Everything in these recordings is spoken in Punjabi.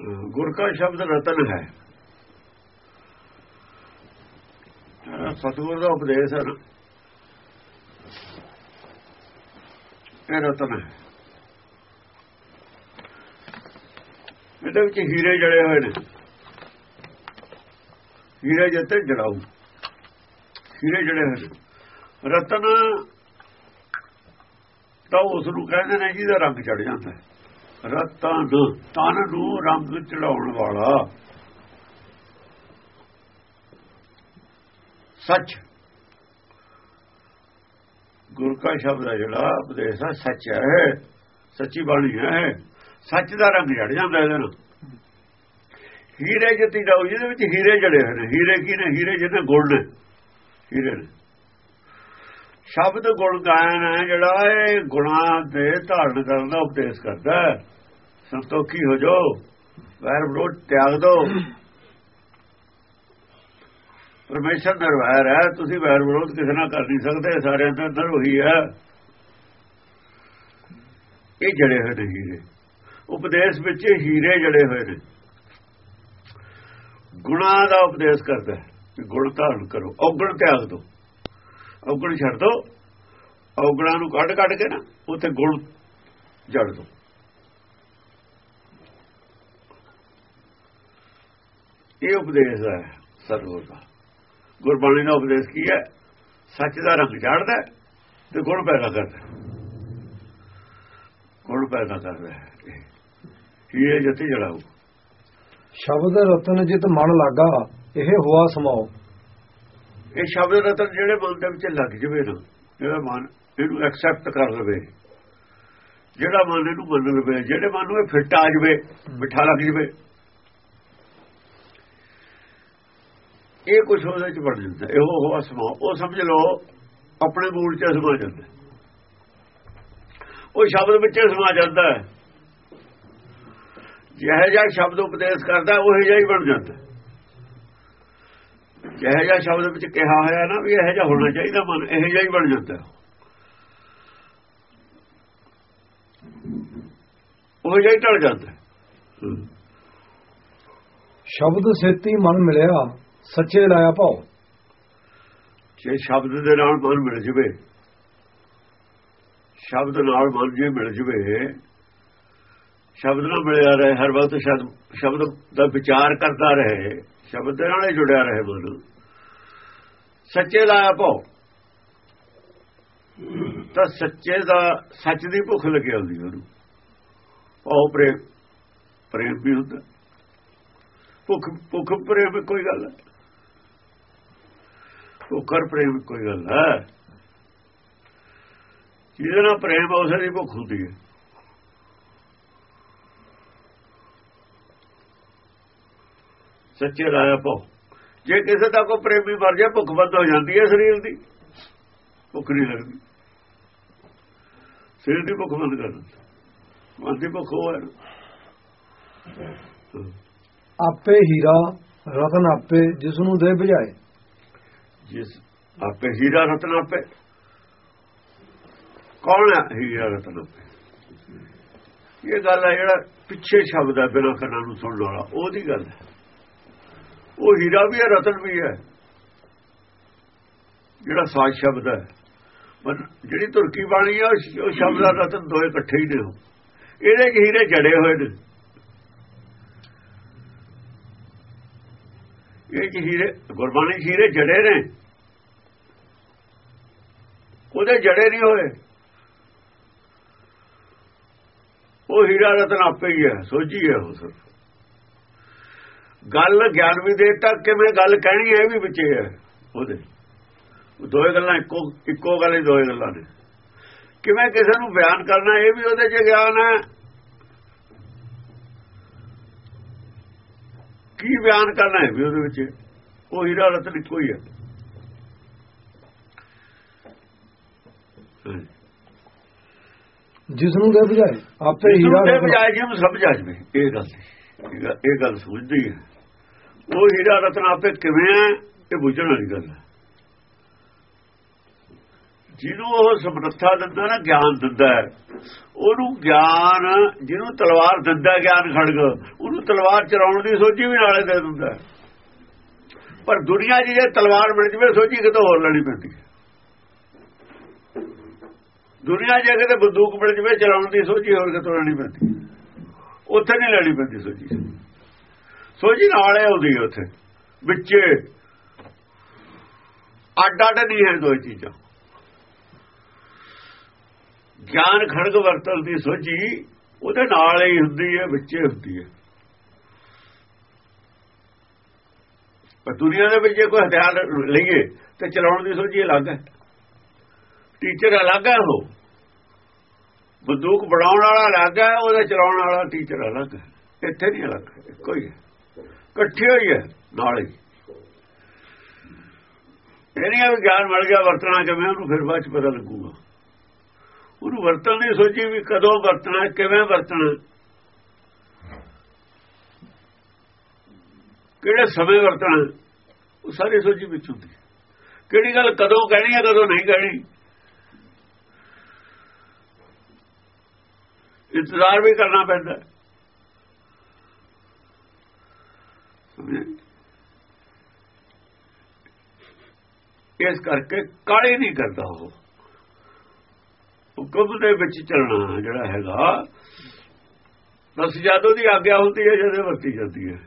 ਗੁਰ ਕਾ ਸ਼ਬਦ ਰਤਨ ਹੈ। ਸਤਗੁਰ ਦਾ ਉਪਦੇਸ਼ ਹੈ ਇਹ ਰਤਨ ਹੈ। ਇਹਦੇ ਵਿੱਚ ਹੀਰੇ ਜੜੇ ਹੋਏ ਨੇ। ਹੀਰੇ ਜਿੱਤੇ ਜੜਾਉ ਹੀਰੇ ਜੜੇ ਹੋਏ ਰਤਨ ਤਾਂ ਉਸ ਨੂੰ ਕਹਿੰਦੇ ਨੇ ਜਿਹਦਾ ਰੰਗ ਚੜ ਜਾਂਦਾ ਹੈ। ਰਤਨ ਤਨ ਨੂੰ ਰੰਗ ਚੜਾਉਣ ਵਾਲਾ। ਸੱਚ। ਗੁਰ ਕਾ ਸ਼ਬਦ ਹੈ ਜਿਹੜਾ, ਉਪਦੇਸ਼ ਹੈ ਸੱਚ ਹੈ। ਸੱਚੀ ਬਾਣੀ ਹੈ। ਸੱਚ ਦਾ ਰੰਗ ਜੜ ਜਾਂਦਾ ਇਹਦੇ ਨਾਲ। ਹੀਰੇ ਜਿੱਤੀ ਦਾ, ਜਿਹਦੇ ਵਿੱਚ ਹੀਰੇ ਜੜੇ ਹੋਏ ਨੇ। ਹੀਰੇ ਕੀ ਨੇ? ਹੀਰੇ ਜਿਹਦੇ ਗੁਣ ਨੇ। ਹੀਰੇ ਨੇ। ਸ਼ਬਦ ਗੁਣ ਗਾਇਨ ਹੈ ਜਿਹੜਾ, ਇਹ ਗੁਣਾ ਦੇ ਧਾਰਨ ਕਰਨ ਦਾ ਉਪਦੇਸ਼ ਕਰਦਾ ਹੈ। ਸੰਤੋਖੀ ਹੋ ਜਾਓ। ਵੈਰ ਵਿਰੋਧ ਤਿਆਗ ਦਿਓ ਪਰਮੇਸ਼ਰ ਨਿਰਵੈਰ ਹੈ, ਤੁਸੀਂ ਵੈਰ ਵਿਰੋਧ ਕਿਸੇ ਨਾਲ ਕਰ ਨਹੀਂ ਸਕਦੇ, ਸਾਰਿਆਂ ਦਾ ਅੰਦਰ ਉਹੀ ਹੈ। ਇਹ ਜੜੇ ਹੋਏ ਨੇ ਹੀਰੇ। ਉਪਦੇਸ਼ ਵਿੱਚ ਹੀਰੇ ਜੜੇ ਹੋਏ ਨੇ। ਗੁਣਾ ਦਾ ਉਪਦੇਸ਼ ਕਰਦਾ ਹੈ ਗੁਣ ਧਾਰਨ ਕਰੋ, ਔਗਣ ਤਿਆਗ ਦਿਓ ਔਗਣ ਛੱਡ ਦਿਓ ਔਗਣਾਂ ਨੂੰ ਕੱਢ ਕੱਢ ਕੇ ਨਾ, ਉੱਥੇ ਗੁਣ ਜੜ ਦਿਓ ਇਹ ਉਪਦੇਸ਼ ਹੈ ਸਤਿਗੁਰ ਦਾ। ਗੁਰਬਾਣੀ ਦਾ ਉਪਦੇਸ਼ ਕੀ ਹੈ? ਸੱਚ ਦਾ ਰੰਗ ਚੜਦਾ ਤੇ ਗੁਣ ਪੈਦਾ ਕਰਦਾ ਗੁਣ ਪੈਦਾ ਕਰਦਾ ਇਹ। ਜਤੀ ਜੜਾਉ ਸ਼ਬਦ ਰਤਨ ਜਿਤ ਮਨ ਲਾਗਾ ਇਹ ਹੁਆ ਸਮਾਓ ਇਹ ਸ਼ਬਦ ਰਤਨ ਜਿਹੜੇ ਮਨ ਦੇ ਵਿੱਚ ਲੱਗ ਜਵੇ ਨਾ ਜਿਹੜਾ ਮਨ ਇਹਨੂੰ ਐਕਸੈਪਟ ਕਰ ਲਵੇ। ਜਿਹੜਾ ਮਨ ਇਹਨੂੰ ਮੰਨ ਲਵੇ ਜਿਹੜੇ ਮਨ ਨੂੰ ਇਹ ਫਿੱਟ ਆ ਜਵੇ ਮਿੱਠਾ ਲੱਗ ਜਵੇ। ਇਹ ਕੁਝ ਉਹਦੇ ਚ ਬਣ ਜਾਂਦਾ, ਇਹੋ ਹੋਆ ਸਮਾ ਉਹ ਸਮਝ ਲਓ, ਆਪਣੇ ਮੂਲ ਚ ਸਮਾ ਜਾਂਦਾ। ਉਹ ਸ਼ਬਦ ਵਿੱਚ ਸਮਾ ਜਾਂਦਾ ਹੈ। ਜਿਹੇ ਜਿਹਾ ਸ਼ਬਦ ਉਪਦੇਸ਼ ਕਰਦਾ, ਉਹ ਜਿਹਾ ਹੀ ਬਣ ਜਾਂਦਾ। ਜਿਹੇ ਜਿਹਾ ਸ਼ਬਦ ਵਿੱਚ ਕਿਹਾ ਹੋਇਆ ਨਾ ਵੀ ਇਹ ਜਿਹਾ ਹੋਣਾ ਚਾਹੀਦਾ ਮਨ, ਇਹ ਜਿਹਾ ਹੀ ਬਣ ਜਾਂਦਾ। ਉਹ ਜਿਹਾ ਹੀ ਟਲ ਜਾਂਦਾ। ਸ਼ਬਦ ਸੇਤੀ ਮਨ ਮਿਲਿਆ ਸੱਚੇ ਲਾਇਆ ਭਾਉ ਜੇ ਸ਼ਬਦ ਦੇ ਨਾਲ ਮਨ ਮਿਲ ਜਵੇ, ਸ਼ਬਦ ਨਾਲ ਮਨ ਜੇ ਮਿਲ ਜਵੇ, ਸ਼ਬਦ ਨਾਲ ਮਿਲਿਆ ਰਹੇ, ਹਰ ਵਕਤ ਸ਼ਬਦ ਦਾ ਵਿਚਾਰ ਕਰਦਾ ਰਹੇ, ਸ਼ਬਦ ਦੇ ਨਾਲ ਜੁੜਿਆ ਰਹੇ ਮਨ। ਸੱਚੇ ਲਾਇਆ ਭਾਉ ਤਾਂ ਸੱਚੇ ਦਾ, ਸੱਚ ਦੀ ਭੁੱਖ ਲੱਗੀ ਹੁੰਦੀ ਉਹਨੂੰ। ਉਹ ਪ੍ਰੇਮ ਪ੍ਰੇਮ ਵੀ ਹੁੰਦਾ। ਭੁੱਖ ਭੁੱਖ, ਪ੍ਰੇਮ ਕੋਈ ਗੱਲ ਹੈ। ਭੁੱਖਰ ਪ੍ਰੇਮ, ਕੋਈ ਗੱਲ ਹੈ ਜਿਹਦੇ ਨਾਲ ਪ੍ਰੇਮ ਉਸੇ ਦੀ ਭੁੱਖ ਹੁੰਦੀ ਹੈ। ਸੱਚੇ ਰਾਇਆ ਭੋ ਜੇ ਕਿਸੇ ਦਾ ਕੋ ਪ੍ਰੇਮੀ ਮਰ ਜਾ ਭੁੱਖ ਬੰਦ ਹੋ ਜਾਂਦੀ ਹੈ ਸਰੀਰ ਦੀ। ਭੁੱਖ ਨਹੀਂ ਲੱਗਦੀ। ਸਰੀਰ ਦੀ ਭੁੱਖ ਬੰਦ ਕਰ ਦਿੰਦੀ। ਮਨ ਦੀ ਭੁੱਖ ਹੋ ਹੈ ਆਪੇ ਹੀਰਾ, ਰਤਨ ਆਪੇ ਜਿਸ ਨੂੰ ਦੇ ਬੁਝਾਏ ਜਿਸ ਆਪੇ ਹੀਰਾ ਰਤਨ ਆਪੇ। ਕੌਣ ਹੈ ਹੀਰਾ ਰਤਨ ਆਪੇ? ਇਹ ਗੱਲ ਹੈ ਜਿਹੜਾ ਪਿੱਛੇ ਸ਼ਬਦ ਹੈ ਬਿਨਾਂ ਕੰਨਾਂ ਨੂੰ ਸੁਣਨ ਵਾਲਾ, ਉਹਦੀ ਗੱਲ ਹੈ। ਉਹ ਹੀਰਾ ਵੀ ਹੈ, ਰਤਨ ਵੀ ਹੈ। ਜਿਹੜਾ ਸਾਜ ਸ਼ਬਦ ਹੈ। ਪਰ ਜਿਹੜੀ ਤੁਰਕੀ ਬਾਣੀ ਹੈ ਉਹ ਸ਼ਬਦ ਦਾ ਰਤਨ ਦੋਏ ਇਕੱਠੇ ਹੀ ਨੇ ਇਹਦੇ ਚ ਹੀਰੇ ਜੜੇ ਹੋਏ ਨੇ। ਇਹ ਹੀਰੇ, ਗੁਰਬਾਣੀ ਹੀਰੇ ਜੜੇ ਨੇ। ਉਹਦੇ ਜੜੇ ਨਹੀਂ ਹੋਏ। ਉਹ ਹੀਰਾ ਰਤਨ ਆਪੇ ਹੀ ਹੈ, ਸੋਝੀ ਹੈ ਉਹ ਸਿਰਫ ਗੱਲ ਗਿਆਨ ਵੀ ਦੇ ਤੱਕ ਕਿਵੇਂ ਗੱਲ ਕਹਿਣੀ ਹੈ ਵੀ ਵਿੱਚੇ ਹੈ ਉਹਦੇ। ਦੋਏ ਗੱਲਾਂ ਇੱਕੋ ਇੱਕੋ ਗੱਲ ਹੀ ਦੋਏ ਗੱਲਾਂ ਨੇ। ਕਿਵੇਂ ਕਿਸੇ ਨੂੰ ਬਿਆਨ ਕਰਨਾ, ਇਹ ਵੀ ਉਹਦੇ 'ਚ ਗਿਆਨ ਹੈ। ਕੀ ਬਿਆਨ ਕਰਨਾ ਹੈ ਵੀ ਉਹਦੇ ਵਿੱਚ? ਉਹ ਹੀਰਾ ਰਤਨ ਇੱਕੋ ਹੀ ਹੈ। ਜਿਸ ਨੂੰ ਦੇ ਬੁਝਾਏ ਆਪੇ ਹੀਰਾ ਦੇ ਬਜਾਏ ਜਿਵੇਂ ਸਮਝ ਆ ਜਵੇ ਇਹ ਗੱਲ ਇਹ ਗੱਲ ਸਮਝਦੀ ਹੈ। ਉਹ ਹੀਰਾ ਰਤਨ ਆਪੇ ਕਿਵੇਂ ਹੈ ਇਹ ਬੁੱਝਣ ਵਾਲੀ ਗੱਲ ਹੈ। ਜਿਹਨੂੰ ਉਹ ਸਮਰੱਥਾ ਦਿੰਦਾ ਨਾ, ਗਿਆਨ ਦਿੰਦਾ ਉਹਨੂੰ ਗਿਆਨ, ਜਿਹਨੂੰ ਤਲਵਾਰ ਦਿੰਦਾ ਗਿਆਨ ਖੜਗ ਉਹਨੂੰ ਤਲਵਾਰ ਚਲਾਉਣ ਦੀ ਸੋਚੀ ਵੀ ਨਾਲੇ ਦੇ ਦਿੰਦਾ ਪਰ ਦੁਨੀਆ 'ਚ ਜੇ ਤਲਵਾਰ ਮਿਲ ਜਵੇ ਸੋਚੀ ਕਿਤੋਂ ਹੋਰ ਲੈਣੀ ਪੈਂਦੀ ਹੈ? ਦੁਨੀਆ 'ਚ ਕਿਤੇ ਬੰਦੂਕ ਮਿਲ ਜਵੇ ਚਲਾਉਣ ਦੀ ਸੋਚੀ ਹੋਰ ਕਿਤੇ ਲੈਣੀ ਪੈਂਦੀ ਉੱਥੇ ਨਹੀਂ ਲੈਣੀ ਪੈਂਦੀ ਸੋਚੀ ਸੋਚੀ ਨਾਲੇ ਆਉਂਦੀ ਹੈ ਉੱਥੇ। ਵਿੱਚੇ। ਅੱਡ ਅੱਡ ਨਹੀਂ ਹੈ ਦੋ ਚੀਜ਼ਾਂ। ਗਿਆਨ ਖੜਗ ਵਰਤਨ ਦੀ ਸੋਝੀ, ਉਹਦੇ ਨਾਲ ਹੀ ਹੁੰਦੀ ਹੈ, ਵਿੱਚੇ ਹੁੰਦੀ ਹੈ। ਪਰ ਦੁਨੀਆ ਦੇ ਵਿੱਚ ਜੇ ਕੋਈ ਹਥਿਆਰ ਲਈਏ, ਤੇ ਚਲਾਉਣ ਦੀ ਸੋਝੀ ਅਲੱਗ ਹੈ। ਟੀਚਰ ਅਲੱਗ ਹੈ ਉਹ। ਬੰਦੂਕ ਬਣਾਉਣ ਵਾਲਾ ਅਲੱਗ ਹੈ, ਉਹਦਾ ਚਲਾਉਣ ਵਾਲਾ ਟੀਚਰ ਅਲੱਗ ਹੈ। ਇੱਥੇ ਨਹੀਂ ਅਲੱਗ, ਇੱਕੋ ਹੀ ਹੈ। ਇਕੱਠੇ ਹੋਈ ਹੈ, ਨਾਲ ਹੀ। ਇਹ ਨਹੀਂ ਆ ਵੀ ਗਿਆਨ ਮਿਲ ਗਿਆ, ਵਰਤਣਾ ਕਿਵੇਂ ਉਹਨੂੰ, ਫਿਰ ਬਾਅਦ ਚ ਪਤਾ ਲੱਗੂਗਾ। ਉਹਨੂੰ ਵਰਤਣ ਦੀ ਸੋਚੀ ਵੀ ਕਦੋਂ ਵਰਤਣਾ, ਕਿਵੇਂ ਵਰਤਣਾ। ਕਿਹੜੇ ਸਮੇਂ ਵਰਤਣਾ, ਉਹ ਸਾਰੀ ਸੋਚੀ ਵਿੱਚ ਹੁੰਦੀ ਕਿਹੜੀ ਗੱਲ ਕਦੋਂ ਕਹਿਣੀ ਹੈ, ਕਦੋਂ ਨਹੀਂ ਕਹਿਣੀ। ਇੰਤਜ਼ਾਰ ਵੀ ਕਰਨਾ ਪੈਂਦਾ ਇਸ ਕਰਕੇ ਕਾਲੇ ਨਹੀਂ ਕਰਦਾ ਉਹ। ਹੁਕਮ ਦੇ ਵਿੱਚ ਚੱਲਣਾ ਜਿਹੜਾ ਹੈਗਾ। ਬਸ ਜਦੋਂ ਦੀ ਆਗਿਆ ਹੁੰਦੀ ਹੈ ਜਦੋਂ ਵਰਤੀ ਜਾਂਦੀ ਹੈ।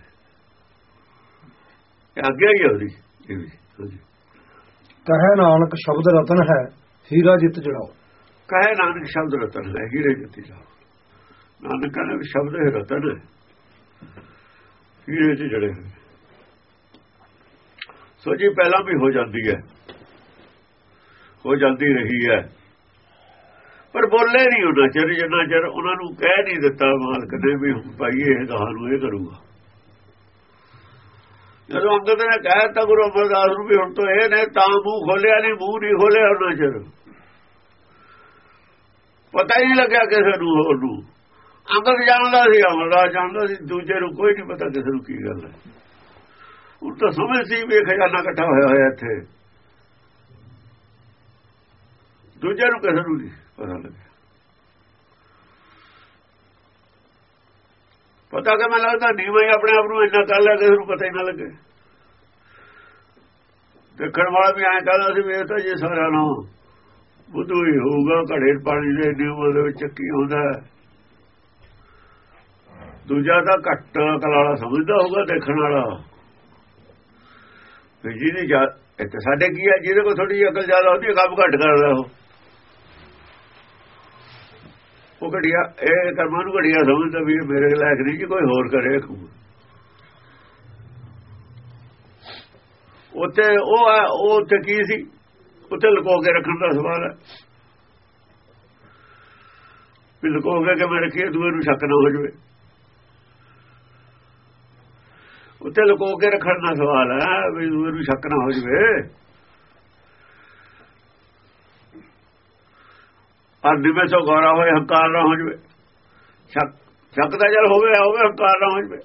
ਇਹ ਆਗਿਆ ਹੀ ਉਹਦੀ ਇਹ ਵੀ ਕਹੇ ਨਾਨਕ ਸ਼ਬਦ ਰਤਨ ਹੈ ਹੀਰਾ ਜਿੱਤ ਜੜਾਓ ਕਹੇ ਨਾਨਕ ਸ਼ਬਦ ਰਤਨ ਹੈ ਹੀਰੇ ਜਤੀ ਲਾ ਨਾਨਕ ਕਹਿੰਦਾ ਸ਼ਬਦ ਹੈ ਰਤਨ ਹੀਰੇ ਚ ਜੜੇ ਹੋਏ। ਸੋ ਜੀ ਪਹਿਲਾਂ ਵੀ ਹੋ ਜਾਂਦੀ ਹੈ। ਹੋ ਜਾਂਦੀ ਰਹੀ ਹੈ। ਪਰ ਬੋਲੇ ਨਹੀਂ ਉਹਨਾਂ ਚਿਰ, ਜਿੰਨਾ ਚਿਰ ਉਹਨਾਂ ਨੂੰ ਕਹਿ ਨਹੀਂ ਦਿੱਤਾ ਮਾਲਕ ਨੇ ਵੀ ਭਾਈ ਇਹ ਗਾਹ ਨੂੰ ਇਹ ਕਰੂਗਾ। ਜਦੋਂ ਅੰਗਦ ਨੇ ਕਹਿ ਤਾ ਗੁਰੂ ਅਮਰਦਾਸ ਨੂੰ ਵੀ ਹੁਣ ਤੋਂ ਇਹ ਨੇ, ਤਾਂ ਮੂੰਹ ਖੋਲਿਆ ਨਹੀਂ, ਮੂੰਹ ਨਹੀਂ ਖੋਲਿਆ ਉਹਨਾਂ ਚਿਰ। ਪਤਾ ਹੀ ਨਹੀਂ ਲੱਗਿਆ ਕਿਸੇ ਨੂੰ ਹੋਰ ਨੂੰ ਅੰਗਦ ਜਾਣਦਾ ਸੀ, ਅਮਰਦਾਸ ਜਾਣਦਾ ਸੀ, ਦੂਜੇ ਨੂੰ ਕੋਈ ਨਹੀਂ ਪਤਾ ਕਿਸੇ ਨੂੰ ਕੀ ਗੱਲ ਹੈ। ਉਹ ਤਾਂ ਸਮਝ ਸੀ ਵੀ ਖਜ਼ਾਨਾ ਇਕੱਠਾ ਹੋਇਆ ਹੋਇਆ ਇੱਥੇ। ਦੂਜੇ ਨੂੰ ਕਿਸੇ ਨੂੰ ਨਹੀਂ। ਪਤਾ ਲੱਗਿਆ ਪਤਾ ਕਿ ਮੈਂ ਲੱਗਦਾ, ਨੀਵਾਂ ਹੀ ਆਪਣੇ ਆਪ ਨੂੰ ਇੰਨਾ ਕਰ ਲਿਆ ਕਿਸੇ ਨੂੰ ਪਤਾ ਹੀ ਨਾ ਲੱਗੇ। ਦੇਖਣ ਵਾਲਾ ਵੀ ਐਂ ਕਹਿੰਦਾ ਸੀ ਵੀ ਇਹ ਤਾਂ ਜੇ ਸਾਰਾ ਨਾ ਬੁੱਧੂ ਹੀ ਹੋਊਗਾ, ਘੜੇ ਪਾਣੀ ਦੇ ਨਿਊਮਲ ਦੇ ਵਿੱਚ ਕੀ ਹੁੰਦਾ ਦੂਜਾ ਤਾਂ ਘੱਟ ਅਕਲ ਵਾਲਾ ਸਮਝਦਾ ਹੋਊਗਾ ਦੇਖਣ ਵਾਲਾ। ਵੀ ਜਿਹਦੀ ਇੱਥੇ ਸਾਡੇ ਕੀ ਹੈ ਜਿਹਦੇ ਕੋਲ ਥੋੜੀ ਅਕਲ ਜ਼ਿਆਦਾ ਹੁੰਦੀ ਹੈ, ਕੰਮ ਘੱਟ ਕਰਦਾ ਉਹ। ਉਹ ਘੜੀਆ, ਇਹ ਕਰਮਾਂ ਨੂੰ ਘੜੀਆ ਸਮਝਦਾ ਵੀ ਮੇਰੇ ਲਾਇਕ ਨਹੀਂ ਜੀ, ਕੋਈ ਹੋਰ ਕਰੇ ਉੱਥੇ ਉਹ ਆ, ਉਹ ਉੱਥੇ ਕੀ ਸੀ? ਉੱਥੇ ਲੁਕੋ ਕੇ ਰੱਖਣ ਦਾ ਸਵਾਲ ਹੈ। ਵੀ ਲੁਕੋ ਕੇ ਕਿਵੇਂ ਰੱਖੀਏ, ਦੂਏ ਨੂੰ ਸ਼ੱਕ ਨਾ ਹੋ ਜਾਵੇ। ਉੱਥੇ ਲੁਕੋ ਕੇ ਰੱਖਣ ਦਾ ਸਵਾਲ ਹੈ ਵੀ ਦੂਏ ਨੂੰ ਸ਼ੱਕ ਨਾ ਹੋ ਜਾਵੇ। ਔਰ ਦਿਵੇ ਸੋ ਗੌਰਾ ਹੋਏ, ਹੰਕਾਰ ਨਾ ਹੋ ਜਵੇ। ਸ਼ੱਕ ਸ਼ੱਕ ਦਾ ਜਲ ਹੋਵੇ ਹੋਵੇ, ਹੰਕਾਰ ਨਾ ਹੋ ਜਵੇ।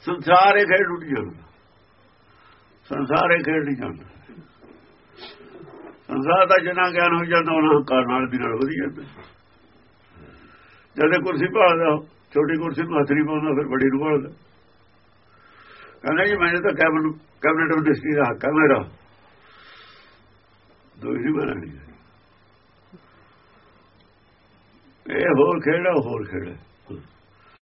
ਸੰਸਾਰ ਇਹ ਖੇਡ ਉੱਡ ਜਾਂਦਾ। ਸੰਸਾਰ ਇਹ ਖੇਡ ਨਹੀਂ ਜਾਂਦਾ। ਸੰਸਾਰ ਦਾ ਜਨਾ ਗਿਆਨ ਹੋ ਜਾਂਦਾ, ਉਹਨਾਂ ਹੰਕਾਰ ਨਾਲ ਦੀ ਨਾਲ ਵਧੀ ਜਾਂਦਾ। ਜਦੋਂ ਕੁਰਸੀ ਭਾਲਦਾ, ਛੋਟੀ ਕੁਰਸੀ ਨੂੰ ਹੱਥ ਨਹੀਂ ਪਾਉਂਦਾ, ਫਿਰ ਬੜੀ ਨੂੰ ਭਾਲਦਾ। ਕਹਿੰਦਾ ਜੀ, ਮੈਨੂੰ ਤਾਂ ਕੈਬਨਿਟ ਕੈਬਨਿਟ ਮਿਨਿਸਟਰੀ ਦਾ ਹੱਕ ਹੈ, ਮੇਰਾ। ਦੋਹੀ ਬਣਾਣੀ ਇਹ ਹੋਰ ਖੇੜਾ ਹੋਰ ਖੇੜਾ